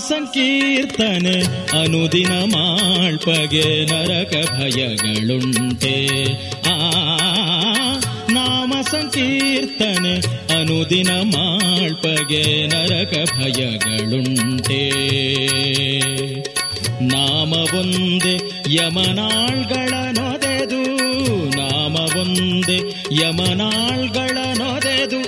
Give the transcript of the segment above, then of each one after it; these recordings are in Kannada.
ಸಂಕೀರ್ತನೆ ಅನುದಿನ ಮಾಳ್ಪಗೆ ನರಕ ಭಯಗಳುಂಟೆ ಆ ನಾಮ ಸಂಕೀರ್ತನೆ ಅನುದಿನ ಮಾಳ್ಪಗೆ ನರಕ ಭಯಗಳುಂಟೆ ನಾಮವೊಂದೆ ಯಮನಾಳ್ಗಳ ನೊದೆದು ನಾಮವೊಂದೆ ಯಮನಾಳ್ಗಳ ನೊದೆದು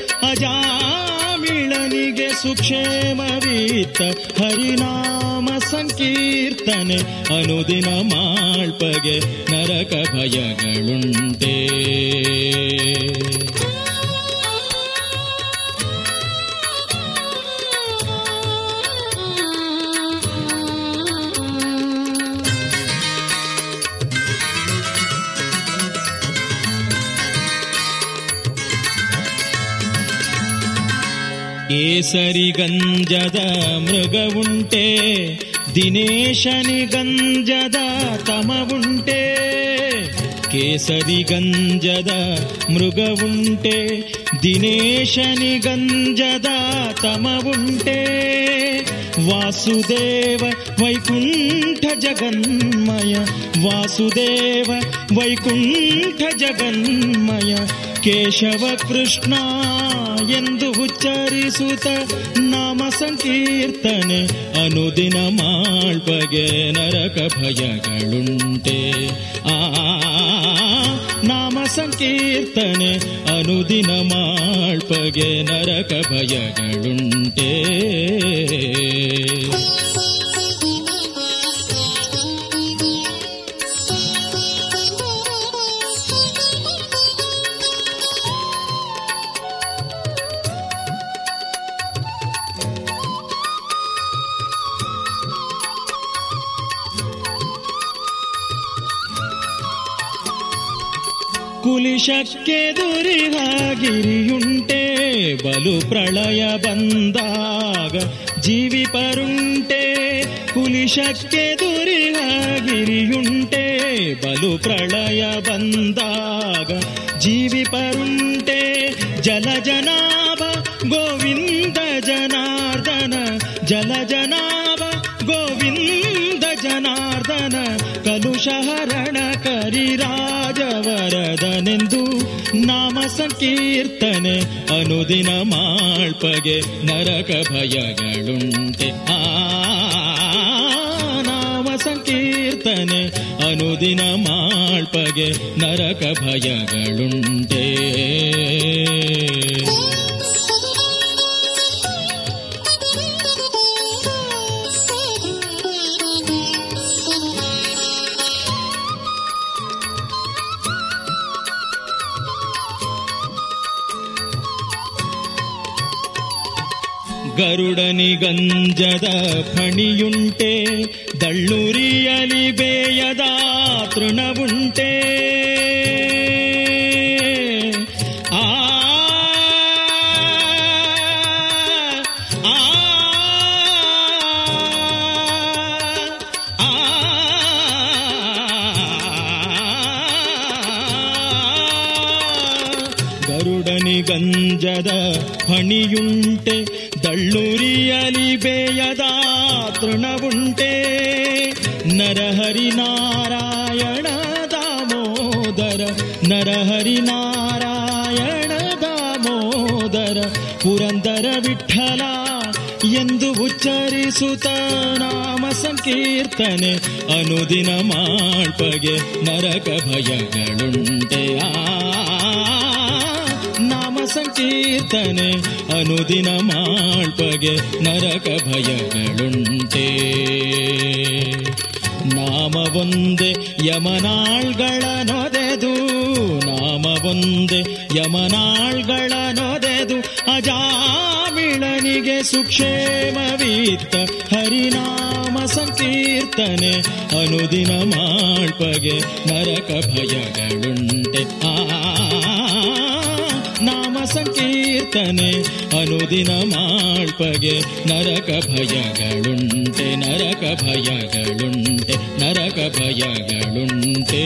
ಅಜಾಮಿಳನಿಗೆ ಸುಕ್ಷೇಮವೀತ ಹರಿನಾಮ ಸಂಕೀರ್ತನೆ ಅನುದಿನ ಮಾಳ್ಪಗೆ ನರಕ ಭಯಗಳುಂಟೆ. ಕೇಸರಿ ಗಂಜದ ಮೃಗವುಂಟೆ ದಿನೇಶನಿ ಗಂಜದ ತಮವುಂಟೆ ಕೇಸರಿ ಗಂಜದ ಮೃಗವುಂಟೆ ದಿನೇಶನಿ ಗಂಜದ ತಮವುಂಟೆ ವಾಸುದೇವ ವೈಕುಂಠ ಜಗನ್ಮಯ ವಾಸುದೇವ ವೈಕುಂಠ ಜಗನ್ಮಯ ಕೇಶವ ಕೃಷ್ಣ ಎಂದು ಉಚ್ಚರಿಸುತ್ತ ನಾಮ ಸಂಕೀರ್ತನೆ ಅನುದಿನ ಮಾಳ್ಪಗೆ ನರಕ ಭಯಗಳುಂಟೆ. ಆ, ನಾಮ ಸಂಕೀರ್ತನೆ ಅನುದಿನ ಮಾಳ್ಪಗೆ ನರಕ ಭಯಗಳುಂಟೆ. ಕುಲಿಶಕ್ಕೆ ದುರಿಹಾಗಿರಿಯುಂಟೆ ಬಲು ಪ್ರಳಯ ಬಂದಾಗ ಜೀವಿಪರುಂಟೆ ಕುಲಿಶಕ್ಕೆ ದುರಿಹಾಗಿರಿಯುಂಟೆ ಬಲು ಪ್ರಳಯ ಬಂದಾಗ ಜೀವಿಪರುಂಟೆ ಜಲ ಜನಾಭ ಗೋವಿಂದ ಜನಾರ್ದನ ಜಲ ಜನಾಭ ಕಲುಷಹರಣ ಕರಿರಾಜವರದನೆಂದು ನಾಮ ಸಂಕೀರ್ತನೆ ಅನುದಿನ ಮಾಳ್ಪಗೆ ನರಕ ಭಯಗಳುಂಟೆ. ಆ, ನಾಮ ಸಂಕೀರ್ತನೆ ಅನುದಿನ ಮಾಳ್ಪಗೆ ನರಕ ಭಯಗಳುಂಟೆ. ಗರುಡನಿ ಗಂಜದ ಫಣಿಯುಂಟೆ ದಳ್ಳುರಿಯಲಿ ಬೇಯದ ತೃಣವುಂಟೆ ಆ ಆ ಗರುಡನಿ ಗಂಜದ ಫಣಿಯುಂಟೆ ದಳ್ಳುರಿಯಲಿ ಬೇಯದ ತೃಣವುಂಟೆ. ನರಹರಿ ನಾರಾಯಣ ದಾಮೋದರ ನರಹರಿ ನಾರಾಯಣ ದಾಮೋದರ ಪುರಂದರ ವಿಠಲ ಎಂದು ಉಚ್ಚರಿಸುತ್ತ ನಾಮ ಸಂಕೀರ್ತನೆ. ಅನುದಿನ ಮಾಳ್ಪಗೆ ನರಕ ಭಯಗಳುಂಟೆ ಆ ನಾಮ ಸಂಕೀರ್ತನೆ ಅನುದಿನ ಮಾಳ್ಪಗೆ ನರಕ ಭಯಗಳುಂಟೆ. ನಾಮವೊಂದೆ ಯಮನಾಳ್ಗಳ ನೊದೆದು, ನಾಮವೊಂದೆ ಯಮನಾಳ್ಗಳ ನೊದೆದು, ಅಜಾಮಿಳನಿಗೆ ಸುಕ್ಷೇಮವೀತ್ತ ಹರಿನಾಮ ಸಂಕೀರ್ತನೆ ಅನುದಿನ ಮಾಳ್ಪಗೆ ನರಕ ಭಯಗಳುಂಟೆ. ಆ ಭಜನೆ ಅನುದಿನ ಮಾಳ್ಪಗೆ ನರಕ ಭಯಗಳುಂಟೆ ನರಕ ಭಯಗಳುಂಟೆ ನರಕ ಭಯಗಳುಂಟೆ.